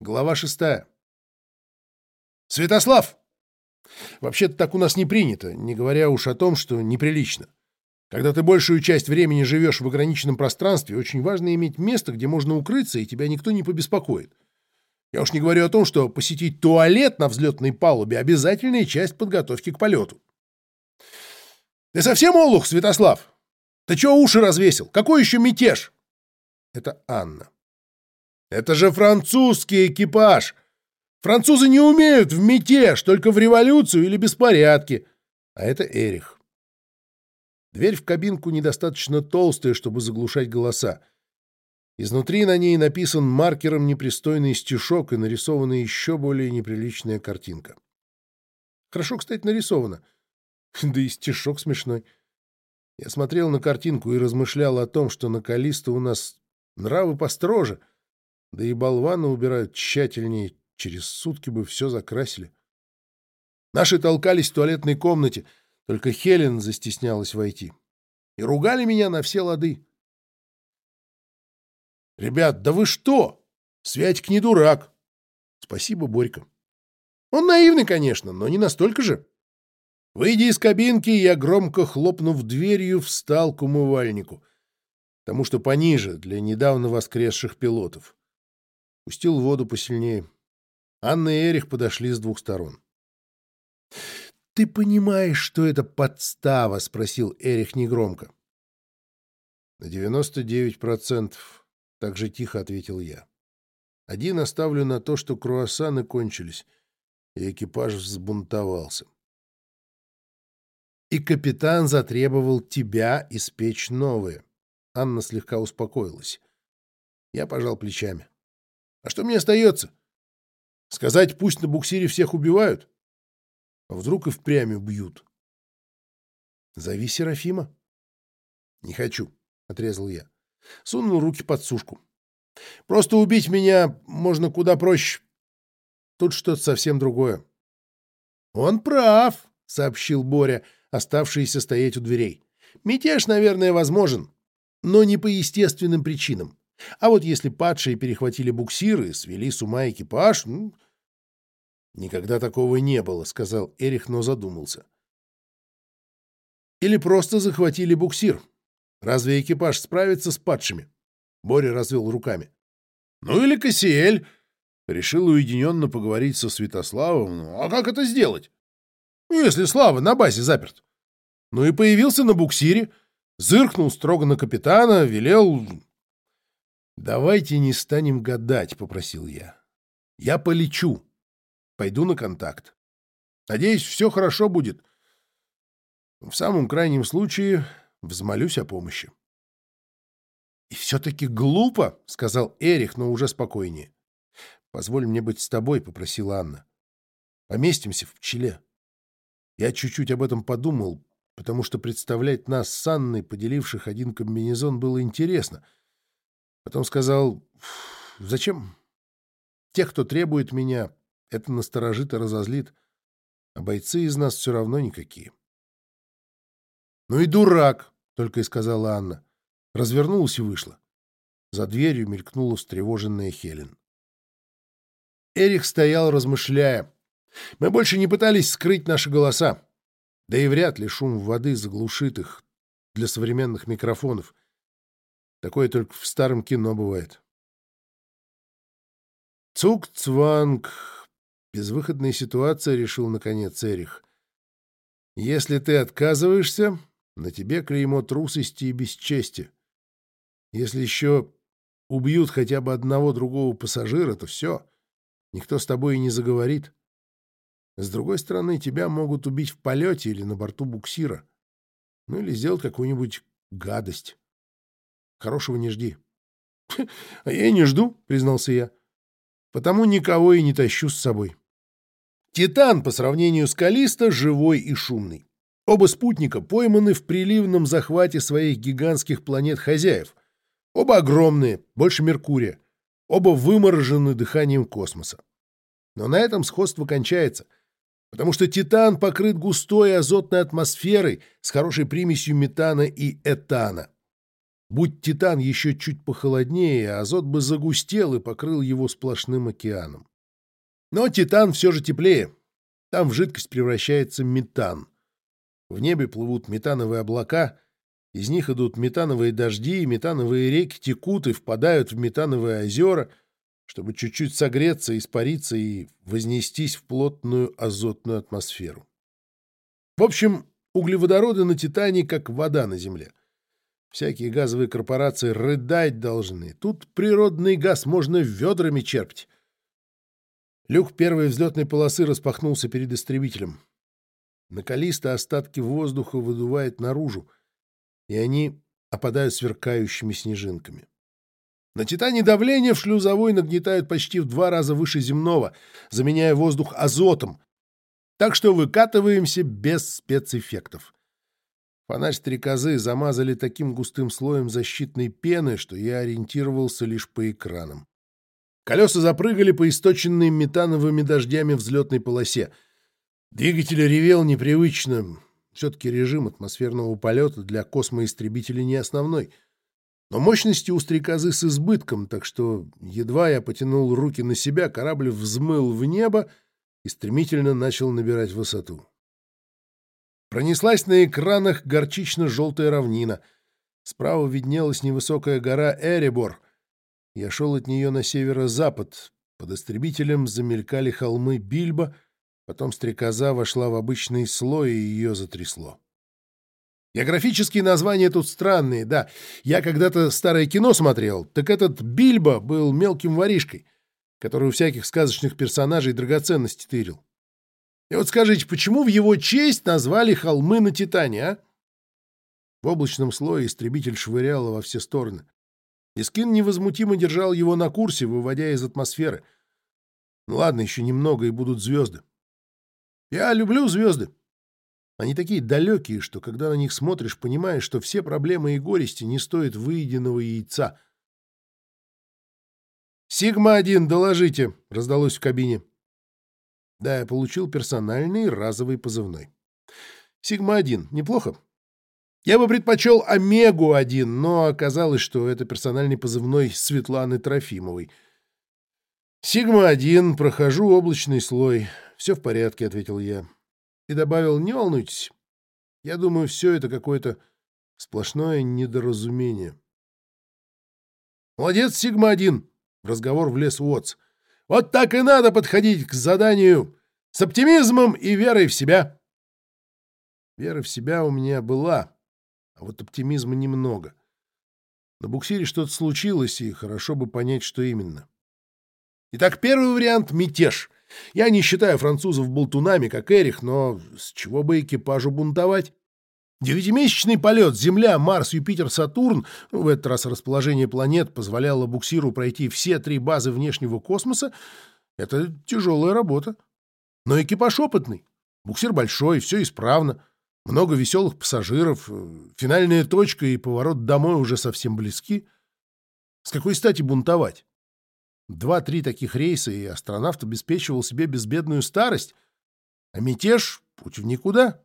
Глава шестая. Святослав! Вообще-то так у нас не принято, не говоря уж о том, что неприлично. Когда ты большую часть времени живешь в ограниченном пространстве, очень важно иметь место, где можно укрыться, и тебя никто не побеспокоит. Я уж не говорю о том, что посетить туалет на взлетной палубе — обязательная часть подготовки к полету. Ты совсем олух, Святослав? Ты чего уши развесил? Какой еще мятеж? Это Анна. Это же французский экипаж! Французы не умеют в мятеж, только в революцию или беспорядки. А это Эрих. Дверь в кабинку недостаточно толстая, чтобы заглушать голоса. Изнутри на ней написан маркером непристойный стишок и нарисована еще более неприличная картинка. Хорошо, кстати, нарисовано. Да и стишок смешной. Я смотрел на картинку и размышлял о том, что на Калиста у нас нравы построже — да и болваны убирают тщательнее, через сутки бы все закрасили. Наши толкались в туалетной комнате, только Хелен застеснялась войти. И ругали меня на все лады. «Ребят, да вы что? Святик не дурак!» «Спасибо, Борька». «Он наивный, конечно, но не настолько же». Выйдя из кабинки, я, громко хлопнув дверью, встал к умывальнику, потому что пониже, для недавно воскресших пилотов. Пустил воду посильнее. Анна и Эрих подошли с двух сторон. — Ты понимаешь, что это подстава? — спросил Эрих негромко. — На девяносто девять процентов, — так же тихо ответил я. Один оставлю на то, что круассаны кончились, и экипаж взбунтовался. И капитан затребовал тебя испечь новые. Анна слегка успокоилась. Я пожал плечами. А что мне остается? Сказать, пусть на буксире всех убивают? А вдруг и впрямь убьют? Зови Серафима. Не хочу, — отрезал я. Сунул руки под сушку. Просто убить меня можно куда проще. Тут что-то совсем другое. Он прав, — сообщил Боря, оставшийся стоять у дверей. Мятеж, наверное, возможен, но не по естественным причинам. А вот если падшие перехватили буксиры, свели с ума экипаж... Ну... Никогда такого не было, — сказал Эрих, но задумался. Или просто захватили буксир. Разве экипаж справится с падшими? Боря развел руками. Ну или Кассиэль. Решил уединенно поговорить со Святославом. Ну, а как это сделать? Ну, если Слава на базе заперт. Ну и появился на буксире, зыркнул строго на капитана, велел «Давайте не станем гадать», — попросил я. «Я полечу. Пойду на контакт. Надеюсь, все хорошо будет. В самом крайнем случае взмолюсь о помощи». «И все-таки глупо», — сказал Эрих, но уже спокойнее. «Позволь мне быть с тобой», — попросила Анна. «Поместимся в пчеле». Я чуть-чуть об этом подумал, потому что представлять нас с Анной, поделивших один комбинезон, было интересно — Потом сказал, зачем? Тех, кто требует меня, это насторожит и разозлит, а бойцы из нас все равно никакие. «Ну и дурак!» — только и сказала Анна. Развернулась и вышла. За дверью мелькнула встревоженная Хелен. Эрих стоял, размышляя. Мы больше не пытались скрыть наши голоса. Да и вряд ли шум воды заглушит их для современных микрофонов. Такое только в старом кино бывает. Цук-цванг. Безвыходная ситуация, решил наконец Эрих. Если ты отказываешься, на тебе клеймо трусости и бесчестия. Если еще убьют хотя бы одного другого пассажира, то все. Никто с тобой и не заговорит. С другой стороны, тебя могут убить в полете или на борту буксира. Ну или сделать какую-нибудь гадость. Хорошего не жди. — А я и не жду, — признался я. — Потому никого и не тащу с собой. Титан, по сравнению с Калисто, живой и шумный. Оба спутника пойманы в приливном захвате своих гигантских планет-хозяев. Оба огромные, больше Меркурия. Оба выморожены дыханием космоса. Но на этом сходство кончается, потому что Титан покрыт густой азотной атмосферой с хорошей примесью метана и этана. Будь Титан еще чуть похолоднее, азот бы загустел и покрыл его сплошным океаном. Но Титан все же теплее. Там в жидкость превращается метан. В небе плывут метановые облака, из них идут метановые дожди, метановые реки текут и впадают в метановые озера, чтобы чуть-чуть согреться, испариться и вознестись в плотную азотную атмосферу. В общем, углеводороды на Титане как вода на Земле. Всякие газовые корпорации рыдать должны. Тут природный газ можно ведрами черпать. Люк первой взлетной полосы распахнулся перед истребителем. Накалисто остатки воздуха выдувает наружу, и они опадают сверкающими снежинками. На «Титане» давление в шлюзовой нагнетают почти в два раза выше земного, заменяя воздух азотом, так что выкатываемся без спецэффектов. Фонарь стрекозы замазали таким густым слоем защитной пены, что я ориентировался лишь по экранам. Колеса запрыгали по источенной метановыми дождями взлетной полосе. Двигатель ревел непривычно. Все-таки режим атмосферного полета для космоистребителя не основной. Но мощности у стрекозы с избытком, так что едва я потянул руки на себя, корабль взмыл в небо и стремительно начал набирать высоту. Пронеслась на экранах горчично-желтая равнина. Справа виднелась невысокая гора Эребор. Я шел от нее на северо-запад. Под истребителем замелькали холмы Бильбо, потом стрекоза вошла в обычный слой, и ее затрясло. Географические названия тут странные, да. Я когда-то старое кино смотрел, так этот Бильбо был мелким воришкой, который у всяких сказочных персонажей драгоценности тырил. И вот скажите, почему в его честь назвали холмы на Титане, а? В облачном слое истребитель швырял во все стороны. Искин невозмутимо держал его на курсе, выводя из атмосферы. Ну ладно, еще немного, и будут звезды. Я люблю звезды. Они такие далекие, что когда на них смотришь, понимаешь, что все проблемы и горести не стоят выеденного яйца. «Сигма-1, доложите!» — раздалось в кабине. Да, я получил персональный разовый позывной. Сигма-1. Неплохо. Я бы предпочел Омегу-1, но оказалось, что это персональный позывной Светланы Трофимовой. Сигма-1. Прохожу облачный слой. Все в порядке, — ответил я. И добавил, не волнуйтесь. Я думаю, все это какое-то сплошное недоразумение. Молодец, Сигма-1. В разговор влез Уотс. Вот так и надо подходить к заданию с оптимизмом и верой в себя. Вера в себя у меня была, а вот оптимизма немного. На буксире что-то случилось, и хорошо бы понять, что именно. Итак, первый вариант — мятеж. Я не считаю французов болтунами, как Эрих, но с чего бы экипажу бунтовать? Девятимесячный полет Земля, Марс, Юпитер, Сатурн, в этот раз расположение планет позволяло буксиру пройти все три базы внешнего космоса, это тяжелая работа. Но экипаж опытный, буксир большой, все исправно, много веселых пассажиров, финальная точка и поворот домой уже совсем близки. С какой стати бунтовать? Два-три таких рейса, и астронавт обеспечивал себе безбедную старость, а мятеж — путь в никуда.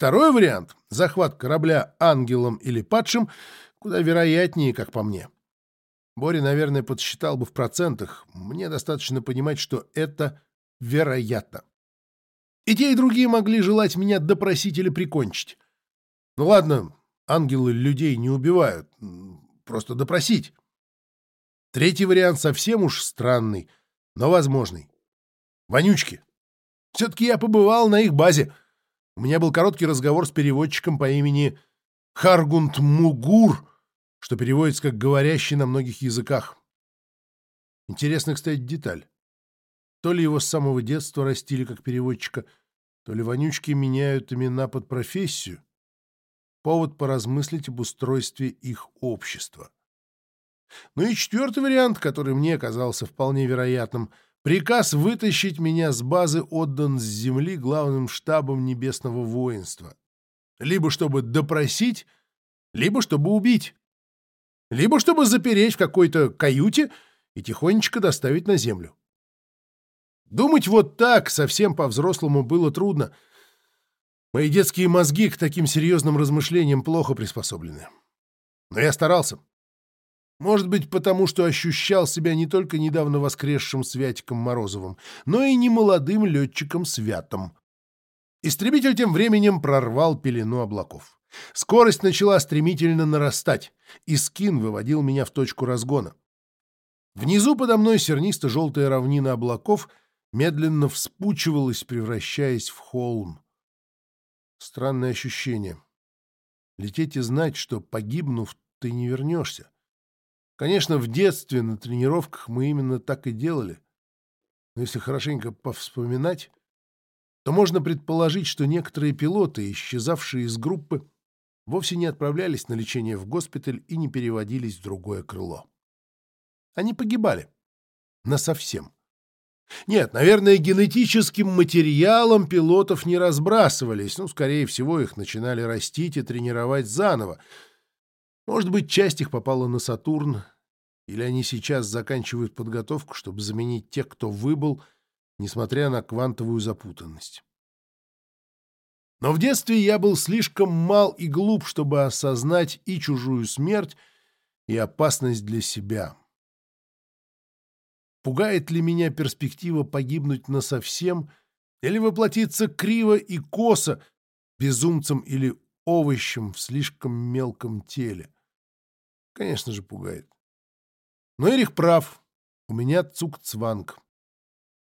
Второй вариант — захват корабля ангелом или падшим, куда вероятнее, как по мне. Боря, наверное, подсчитал бы в процентах. Мне достаточно понимать, что это вероятно. И те, и другие могли желать меня допросить или прикончить. Ну ладно, ангелы людей не убивают, просто допросить. Третий вариант совсем уж странный, но возможный. Вонючки. Все-таки я побывал на их базе — у меня был короткий разговор с переводчиком по имени Харгунд Мугур, что переводится как «говорящий на многих языках». Интересная, кстати, деталь. То ли его с самого детства растили как переводчика, то ли вонючки меняют имена под профессию. Повод поразмыслить об устройстве их общества. Ну и четвертый вариант, который мне казался вполне вероятным — Приказ вытащить меня с базы отдан с земли главным штабом небесного воинства. Либо чтобы допросить, либо чтобы убить. Либо чтобы запереть в какой-то каюте и тихонечко доставить на землю. Думать вот так совсем по-взрослому было трудно. Мои детские мозги к таким серьезным размышлениям плохо приспособлены. Но я старался. Может быть, потому что ощущал себя не только недавно воскресшим Святиком Морозовым, но и немолодым летчиком Святом. Истребитель тем временем прорвал пелену облаков. Скорость начала стремительно нарастать, и скин выводил меня в точку разгона. Внизу подо мной сернисто-желтая равнина облаков медленно вспучивалась, превращаясь в холм. Странное ощущение. Лететь и знать, что, погибнув, ты не вернешься. Конечно, в детстве на тренировках мы именно так и делали. Но если хорошенько повспоминать, то можно предположить, что некоторые пилоты, исчезавшие из группы, вовсе не отправлялись на лечение в госпиталь и не переводились в другое крыло. Они погибали. Насовсем. Нет, наверное, генетическим материалом пилотов не разбрасывались, ну, скорее всего, их начинали растить и тренировать заново, может быть, часть их попала на Сатурн, или они сейчас заканчивают подготовку, чтобы заменить тех, кто выбыл, несмотря на квантовую запутанность. Но в детстве я был слишком мал и глуп, чтобы осознать и чужую смерть, и опасность для себя. Пугает ли меня перспектива погибнуть насовсем или воплотиться криво и косо, безумцем или овощем в слишком мелком теле? Конечно же, пугает. Но Эрих прав. У меня цукцванг.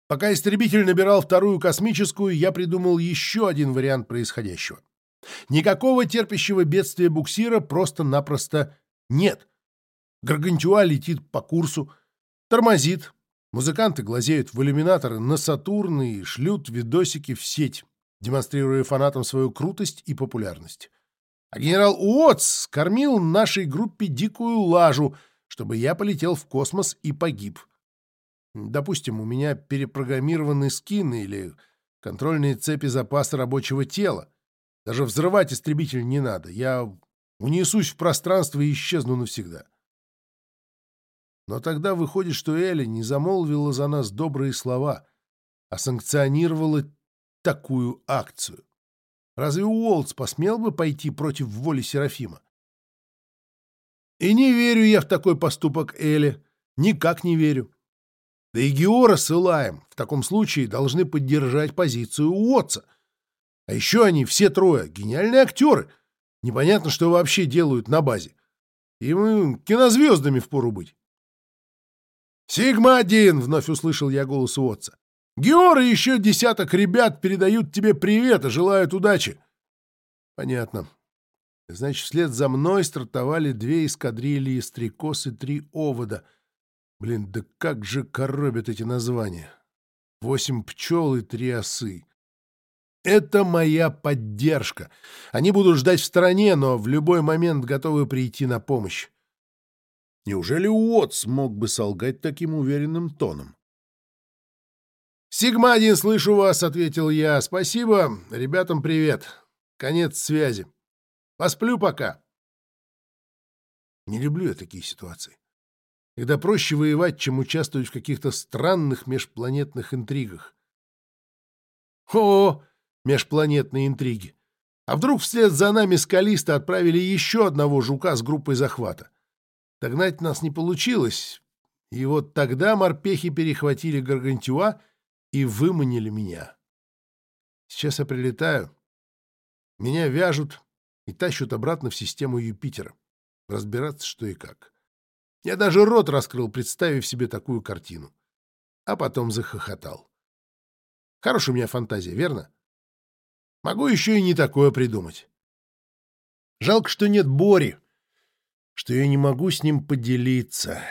Пока истребитель набирал вторую космическую, я придумал еще один вариант происходящего. Никакого терпящего бедствия буксира просто-напросто нет. Гаргантюа летит по курсу, тормозит. Музыканты глазеют в иллюминаторы на Сатурн и шлют видосики в сеть, демонстрируя фанатам свою крутость и популярность. А генерал Уотс кормил нашей группе дикую лажу, чтобы я полетел в космос и погиб. Допустим, у меня перепрограммированный скин или контрольные цепи запаса рабочего тела. Даже взрывать истребитель не надо. Я унесусь в пространство и исчезну навсегда. Но тогда выходит, что Эля не замолвила за нас добрые слова, а санкционировала такую акцию. Разве Уолтс посмел бы пойти против воли Серафима? И не верю я в такой поступок Эли. Никак не верю. Да и Геора с Илаем в таком случае должны поддержать позицию Уотса. А еще они все трое гениальные актеры. Непонятно, что вообще делают на базе. Им кинозвездами впору быть. «Сигма-1!» — вновь услышал я голос Уотса. Геор и еще десяток ребят передают тебе привет и желают удачи. Понятно. Значит, вслед за мной стартовали две эскадрильи стрекоз и три овода. Блин, да как же коробят эти названия. Восемь пчел и три осы. Это моя поддержка. Они будут ждать в стороне, но в любой момент готовы прийти на помощь. Неужели Уотс мог бы солгать таким уверенным тоном? «Сигма-1, слышу вас», — ответил я. «Спасибо. Ребятам привет. Конец связи. Посплю пока». Не люблю я такие ситуации. Когда проще воевать, чем участвовать в каких-то странных межпланетных интригах. О, межпланетные интриги. А вдруг вслед за нами скалисты отправили еще одного жука с группой захвата? Догнать нас не получилось, и вот тогда морпехи перехватили Гаргантюа и выманили меня. Сейчас я прилетаю, меня вяжут и тащут обратно в систему Юпитера. Разбираться, что и как. Я даже рот раскрыл, представив себе такую картину. А потом захохотал. Хорошая у меня фантазия, верно? Могу еще и не такое придумать. Жалко, что нет Бори, что я не могу с ним поделиться.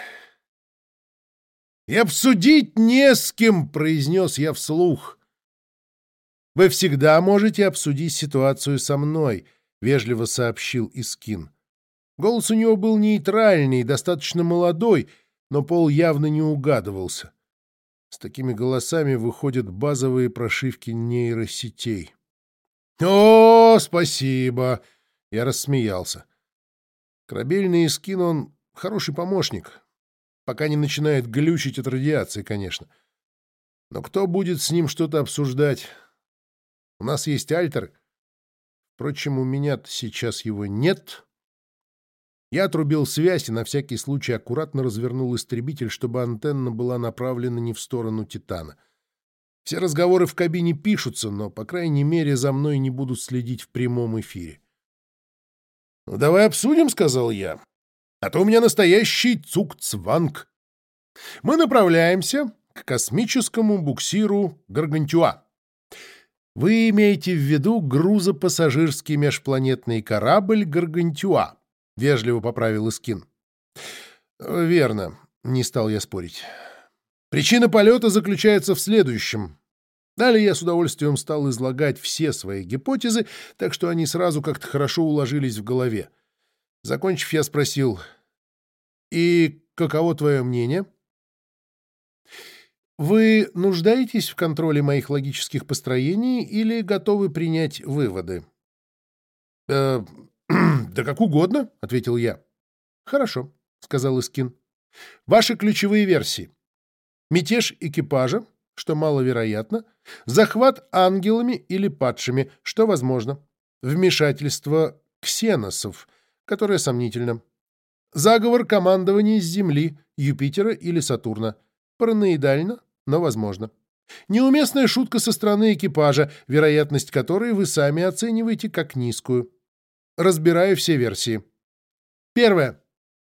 «И обсудить не с кем», — произнес я вслух. «Вы всегда можете обсудить ситуацию со мной», — вежливо сообщил Искин. Голос у него был нейтральный, достаточно молодой, но пол явно не угадывался. С такими голосами выходят базовые прошивки нейросетей. «О, спасибо!» — я рассмеялся. Корабельный Искин, он хороший помощник, пока не начинает глючить от радиации, конечно. Но кто будет с ним что-то обсуждать? У нас есть альтер. Впрочем, у меня сейчас его нет. Я отрубил связь и на всякий случай аккуратно развернул истребитель, чтобы антенна была направлена не в сторону Титана. Все разговоры в кабине пишутся, но, по крайней мере, за мной не будут следить в прямом эфире. «Ну, давай обсудим», — сказал я. «А то у меня настоящий цукцванг. Мы направляемся к космическому буксиру Гаргантюа. Вы имеете в виду грузопассажирский межпланетный корабль Гаргантюа, — вежливо поправил Искин. «Верно», — не стал я спорить. «Причина полета заключается в следующем. Далее я с удовольствием стал излагать все свои гипотезы, так что они сразу как-то хорошо уложились в голове. Закончив, я спросил, «И каково твое мнение?» «Вы нуждаетесь в контроле моих логических построений или готовы принять выводы?» «Э, «Да как угодно», — ответил я. «Хорошо», — сказал Искин. «Ваши ключевые версии. Мятеж экипажа, что маловероятно, захват ангелами или падшими, что возможно, вмешательство ксеносов, которое сомнительно, заговор командования с Земли, Юпитера или Сатурна, параноидально, но возможно. Неуместная шутка со стороны экипажа, вероятность которой вы сами оцениваете как низкую. Разбираю все версии. Первое.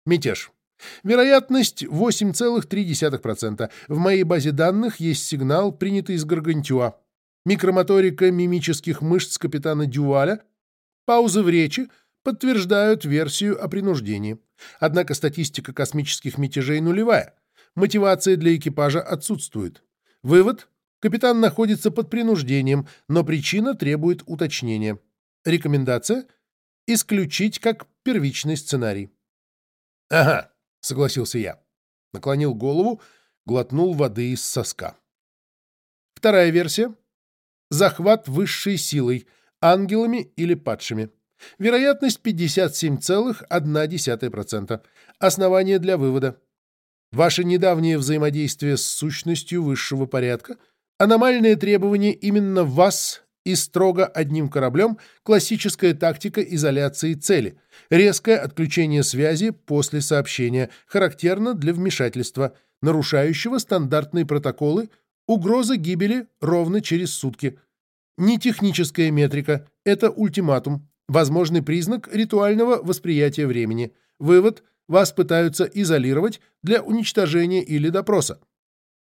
Мятеж. Вероятность 8,3%. В моей базе данных есть сигнал, принятый из Гаргантюа. Микромоторика мимических мышц капитана Дюваля, паузы в речи подтверждают версию о принуждении. Однако статистика космических мятежей нулевая. Мотивация для экипажа отсутствует. Вывод. Капитан находится под принуждением, но причина требует уточнения. Рекомендация – исключить как первичный сценарий. «Ага», — согласился я. Наклонил голову, глотнул воды из соска. Вторая версия. Захват высшей силой, ангелами или падшими. Вероятность 57,1%. Основание для вывода. Ваше недавнее взаимодействие с сущностью высшего порядка, аномальные требования именно вас и строго одним кораблем классическая тактика изоляции цели, резкое отключение связи после сообщения, характерно для вмешательства, нарушающего стандартные протоколы, угроза гибели ровно через сутки. Не техническая метрика, это ультиматум, возможный признак ритуального восприятия времени. Вывод – вас пытаются изолировать для уничтожения или допроса.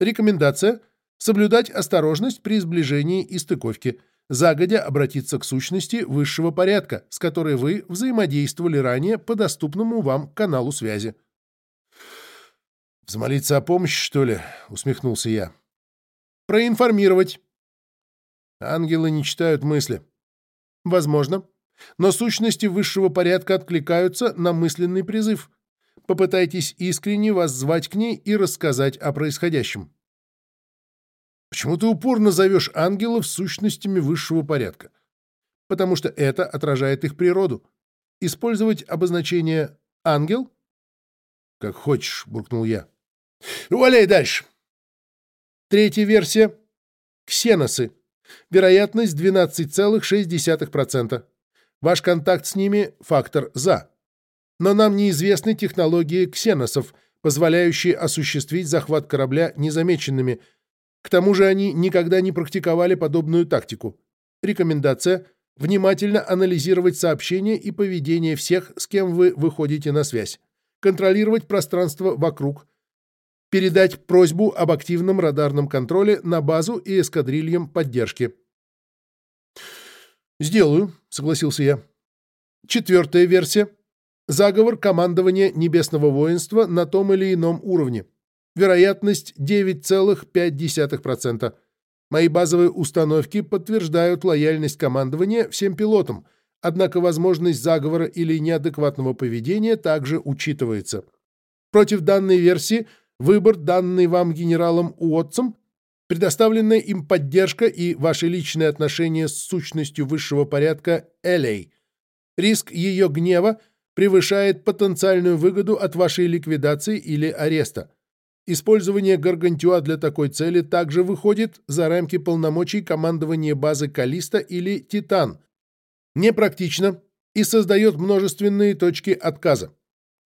Рекомендация – соблюдать осторожность при сближении и стыковке – загодя обратиться к сущности высшего порядка, с которой вы взаимодействовали ранее по доступному вам каналу связи. «Взмолиться о помощи, что ли?» — усмехнулся я. «Проинформировать». Ангелы не читают мысли. Возможно. Но сущности высшего порядка откликаются на мысленный призыв. Попытайтесь искренне вас звать к ней и рассказать о происходящем. Почему ты упорно зовешь ангелов сущностями высшего порядка? Потому что это отражает их природу. Использовать обозначение «ангел»? Как хочешь, буркнул я. Валяй дальше. Третья версия. Ксеносы. Вероятность 12,6%. Ваш контакт с ними – фактор «за». Но нам неизвестны технологии ксеносов, позволяющие осуществить захват корабля незамеченными – к тому же они никогда не практиковали подобную тактику. Рекомендация – внимательно анализировать сообщения и поведение всех, с кем вы выходите на связь. Контролировать пространство вокруг. Передать просьбу об активном радарном контроле на базу и эскадрильям поддержки. «Сделаю», — согласился я. Четвертая версия. Заговор командования Небесного воинства на том или ином уровне. Вероятность 9,5%. Мои базовые установки подтверждают лояльность командования всем пилотам, однако возможность заговора или неадекватного поведения также учитывается. Против данной версии выбор, данный вам генералом Уотсом, предоставленная им поддержка и ваши личные отношения с сущностью высшего порядка Элей. Риск ее гнева превышает потенциальную выгоду от вашей ликвидации или ареста. Использование Гаргантюа для такой цели также выходит за рамки полномочий командования базы Калиста или Титан. Непрактично и создает множественные точки отказа.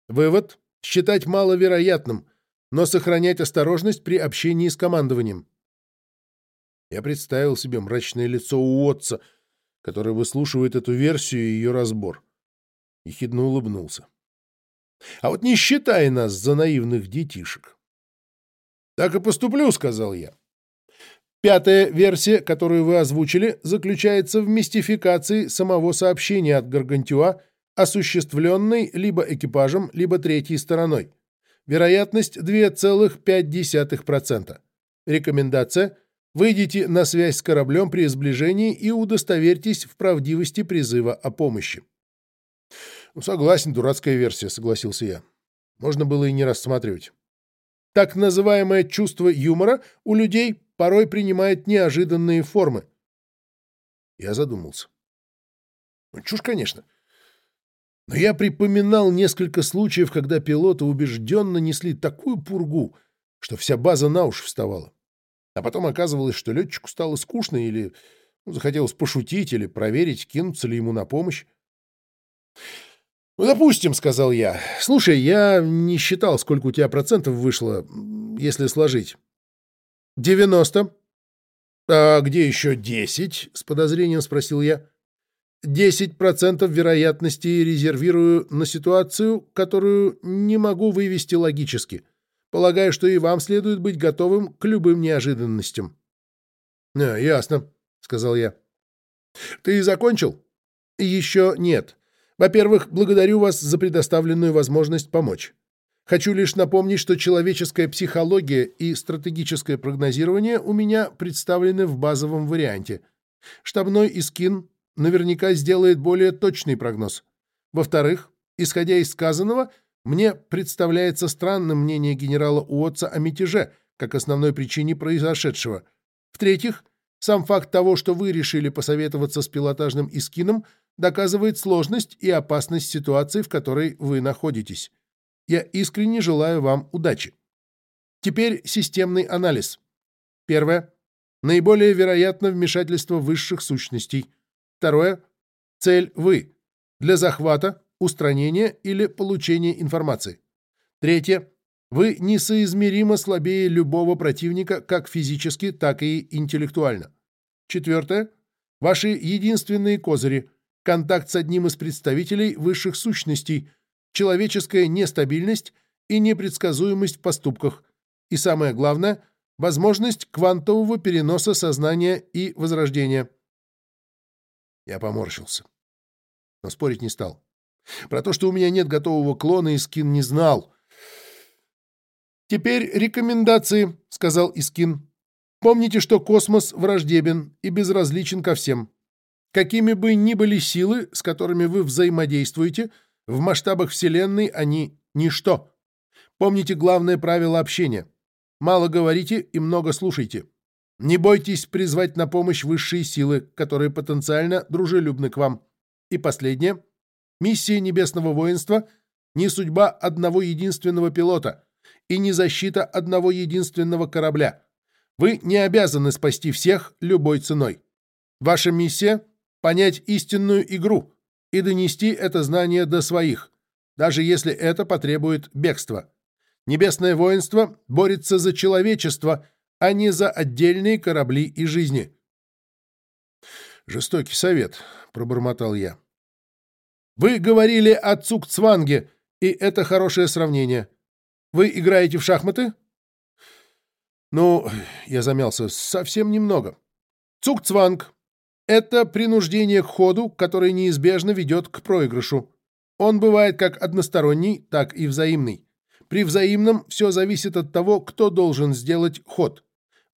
Вывод — считать маловероятным, но сохранять осторожность при общении с командованием. Я представил себе мрачное лицо Уотса, который выслушивает эту версию и ее разбор. Ехидно улыбнулся. А вот не считай нас за наивных детишек. «Так и поступлю», — сказал я. Пятая версия, которую вы озвучили, заключается в мистификации самого сообщения от Гаргантюа, осуществленной либо экипажем, либо третьей стороной. Вероятность 2,5%. Рекомендация – выйдите на связь с кораблем при сближении и удостоверьтесь в правдивости призыва о помощи. «Ну, согласен, дурацкая версия», — согласился я. Можно было и не рассматривать. Так называемое чувство юмора у людей порой принимает неожиданные формы. Я задумался. Ну, чушь, конечно. Но я припоминал несколько случаев, когда пилоты убежденно несли такую пургу, что вся база на уши вставала. А потом оказывалось, что летчику стало скучно или ну, захотелось пошутить или проверить, кинуться ли ему на помощь. «Ну, допустим», — сказал я. «Слушай, я не считал, сколько у тебя процентов вышло, если сложить». «Девяносто». «А где еще десять?» — с подозрением спросил я. «Десять процентов вероятности резервирую на ситуацию, которую не могу вывести логически. Полагаю, что и вам следует быть готовым к любым неожиданностям». «А, ясно», — сказал я. «Ты закончил?» «Еще нет. Во-первых, благодарю вас за предоставленную возможность помочь. Хочу лишь напомнить, что человеческая психология и стратегическое прогнозирование у меня представлены в базовом варианте. Штабной Искин наверняка сделает более точный прогноз. Во-вторых, исходя из сказанного, мне представляется странным мнение генерала Уотса о мятеже, как основной причине произошедшего. В-третьих, сам факт того, что вы решили посоветоваться с пилотажным Искином, доказывает сложность и опасность ситуации, в которой вы находитесь. Я искренне желаю вам удачи. Теперь системный анализ. Первое. Наиболее вероятно вмешательство высших сущностей. Второе. Цель «Вы» для захвата, устранения или получения информации. Третье. Вы несоизмеримо слабее любого противника как физически, так и интеллектуально. Четвертое. Ваши единственные козыри – контакт с одним из представителей высших сущностей, человеческая нестабильность и непредсказуемость в поступках, и самое главное — возможность квантового переноса сознания и возрождения. Я поморщился, но спорить не стал. Про то, что у меня нет готового клона, Искин не знал. «Теперь рекомендации», — сказал Искин. «Помните, что космос враждебен и безразличен ко всем. Какими бы ни были силы, с которыми вы взаимодействуете, в масштабах Вселенной они — ничто. Помните главное правило общения. Мало говорите и много слушайте. Не бойтесь призвать на помощь высшие силы, которые потенциально дружелюбны к вам. И последнее. Миссия Небесного Воинства — не судьба одного единственного пилота и не защита одного единственного корабля. Вы не обязаны спасти всех любой ценой. Ваша миссия понять истинную игру и донести это знание до своих, даже если это потребует бегства. Небесное воинство борется за человечество, а не за отдельные корабли и жизни. «Жестокий совет», — пробормотал я. «Вы говорили о Цукцванге, и это хорошее сравнение. Вы играете в шахматы?» «Ну, я замялся, совсем немного. Цукцванг это принуждение к ходу, которое неизбежно ведет к проигрышу. Он бывает как односторонний, так и взаимный. При взаимном все зависит от того, кто должен сделать ход.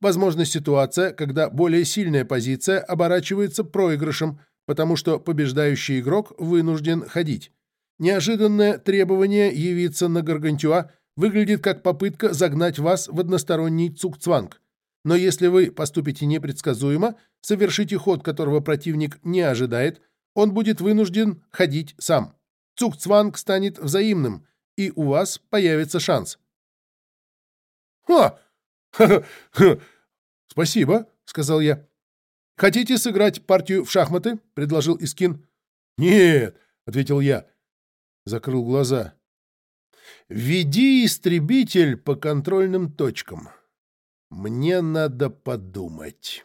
Возможна ситуация, когда более сильная позиция оборачивается проигрышем, потому что побеждающий игрок вынужден ходить. Неожиданное требование явиться на Гаргантюа выглядит как попытка загнать вас в односторонний цукцванг. Но если вы поступите непредсказуемо, совершите ход, которого противник не ожидает, он будет вынужден ходить сам. Цукцванг станет взаимным, и у вас появится шанс. «Ха! Ха-ха! Спасибо», — сказал я. «Хотите сыграть партию в шахматы?» — предложил Искин. «Нет», — ответил я. Закрыл глаза. Веди истребитель по контрольным точкам. Мне надо подумать.